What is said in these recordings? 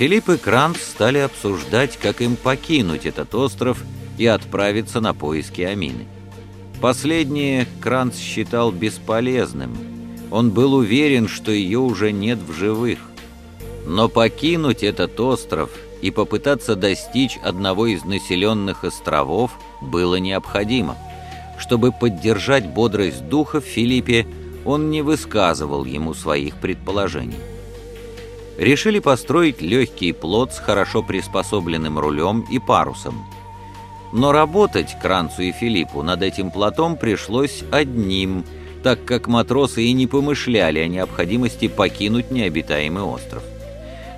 Филипп и Кранц стали обсуждать, как им покинуть этот остров и отправиться на поиски Амины. Последнее Кранц считал бесполезным. Он был уверен, что ее уже нет в живых. Но покинуть этот остров и попытаться достичь одного из населенных островов было необходимо. Чтобы поддержать бодрость духа в Филиппе, он не высказывал ему своих предположений. Решили построить легкий плот с хорошо приспособленным рулем и парусом. Но работать Кранцу и Филиппу над этим плотом пришлось одним, так как матросы и не помышляли о необходимости покинуть необитаемый остров.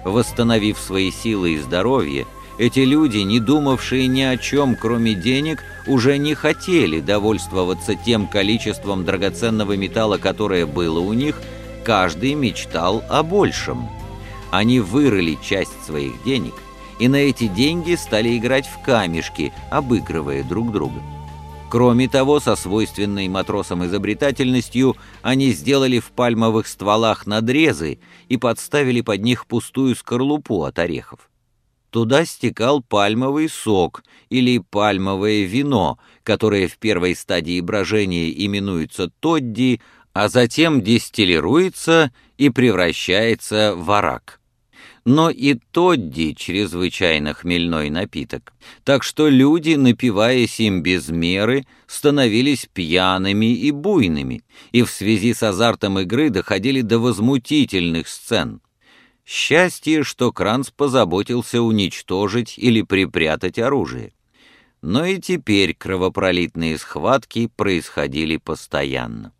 Восстановив свои силы и здоровье, эти люди, не думавшие ни о чем, кроме денег, уже не хотели довольствоваться тем количеством драгоценного металла, которое было у них, каждый мечтал о большем. Они вырыли часть своих денег и на эти деньги стали играть в камешки, обыгрывая друг друга. Кроме того, со свойственной матросам изобретательностью они сделали в пальмовых стволах надрезы и подставили под них пустую скорлупу от орехов. Туда стекал пальмовый сок или пальмовое вино, которое в первой стадии брожения именуется тодди, а затем дистиллируется и превращается в арак но и тодди чрезвычайно хмельной напиток, так что люди, напиваясь им без меры, становились пьяными и буйными, и в связи с азартом игры доходили до возмутительных сцен. Счастье, что Кранц позаботился уничтожить или припрятать оружие. Но и теперь кровопролитные схватки происходили постоянно.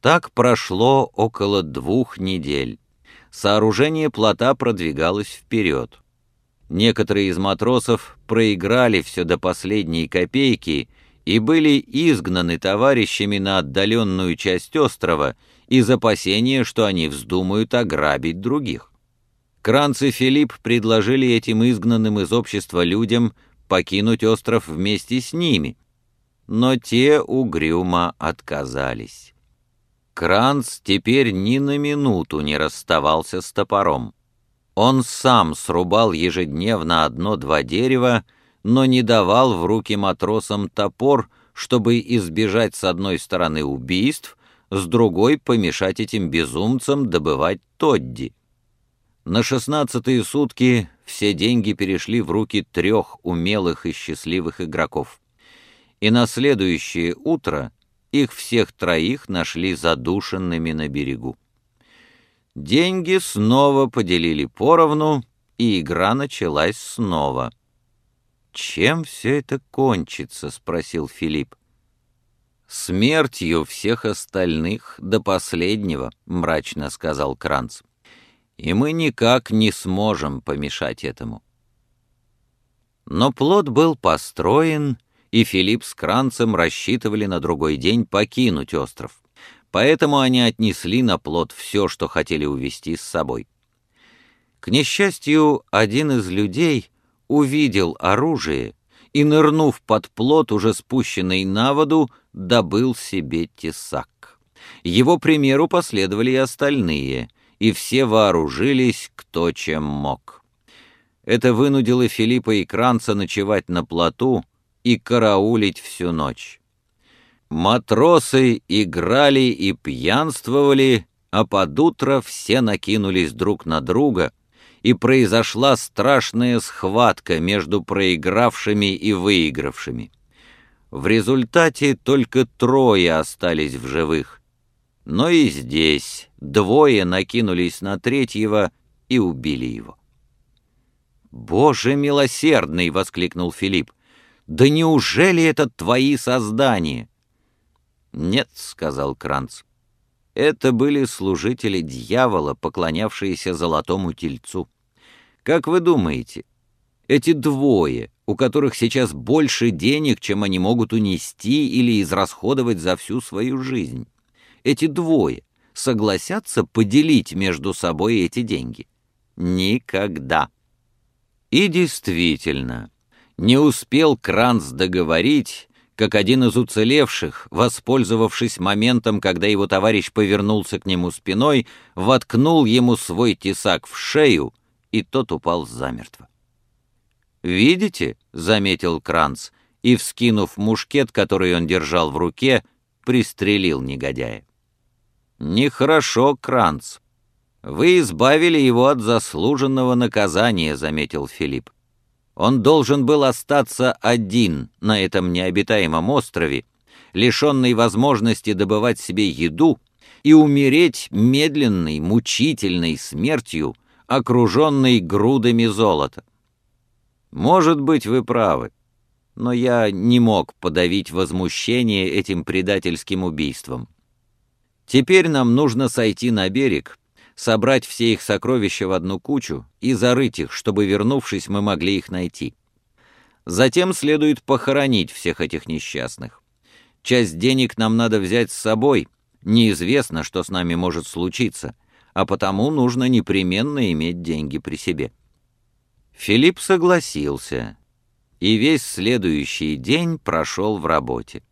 Так прошло около двух недель сооружение плота продвигалось вперед. Некоторые из матросов проиграли все до последней копейки и были изгнаны товарищами на отдаленную часть острова из опасения, что они вздумают ограбить других. Кранц и Филипп предложили этим изгнанным из общества людям покинуть остров вместе с ними, но те угрюмо отказались. Кранц теперь ни на минуту не расставался с топором. Он сам срубал ежедневно одно-два дерева, но не давал в руки матросам топор, чтобы избежать с одной стороны убийств, с другой помешать этим безумцам добывать Тодди. На шестнадцатые сутки все деньги перешли в руки трех умелых и счастливых игроков. И на следующее утро их всех троих нашли задушенными на берегу. Деньги снова поделили поровну, и игра началась снова. «Чем все это кончится?» — спросил Филипп. «Смертью всех остальных до последнего», — мрачно сказал Кранц. «И мы никак не сможем помешать этому». Но плод был построен, и Филипп с Кранцем рассчитывали на другой день покинуть остров. Поэтому они отнесли на плот все, что хотели увезти с собой. К несчастью, один из людей увидел оружие и, нырнув под плот, уже спущенный на воду, добыл себе тесак. Его примеру последовали и остальные, и все вооружились кто чем мог. Это вынудило Филиппа и Кранца ночевать на плоту, и караулить всю ночь. Матросы играли и пьянствовали, а под утро все накинулись друг на друга, и произошла страшная схватка между проигравшими и выигравшими. В результате только трое остались в живых. Но и здесь двое накинулись на третьего и убили его. «Боже милосердный!» — воскликнул Филипп. Да неужели это твои создания?» «Нет», — сказал Кранц. «Это были служители дьявола, поклонявшиеся золотому тельцу. Как вы думаете, эти двое, у которых сейчас больше денег, чем они могут унести или израсходовать за всю свою жизнь, эти двое согласятся поделить между собой эти деньги? Никогда». И действительно, не успел Кранц договорить, как один из уцелевших, воспользовавшись моментом, когда его товарищ повернулся к нему спиной, воткнул ему свой тесак в шею и тот упал замертво. «Видите?» — заметил Кранц, и, вскинув мушкет, который он держал в руке, пристрелил негодяя. «Нехорошо, Кранц. Вы избавили его от заслуженного наказания», — заметил Филипп. «Он должен был остаться один на этом необитаемом острове, лишенный возможности добывать себе еду и умереть медленной, мучительной смертью, окруженной грудами золота. Может быть, вы правы, но я не мог подавить возмущение этим предательским убийством. Теперь нам нужно сойти на берег, собрать все их сокровища в одну кучу и зарыть их, чтобы, вернувшись, мы могли их найти. Затем следует похоронить всех этих несчастных. Часть денег нам надо взять с собой, неизвестно, что с нами может случиться, а потому нужно непременно иметь деньги при себе. Филипп согласился, и весь следующий день прошел в работе.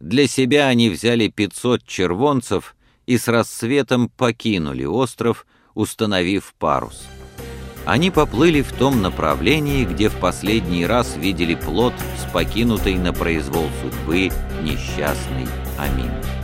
Для себя они взяли 500 червонцев и с рассветом покинули остров, установив парус. Они поплыли в том направлении, где в последний раз видели плод с покинутой на произвол судьбы несчастной Аминой.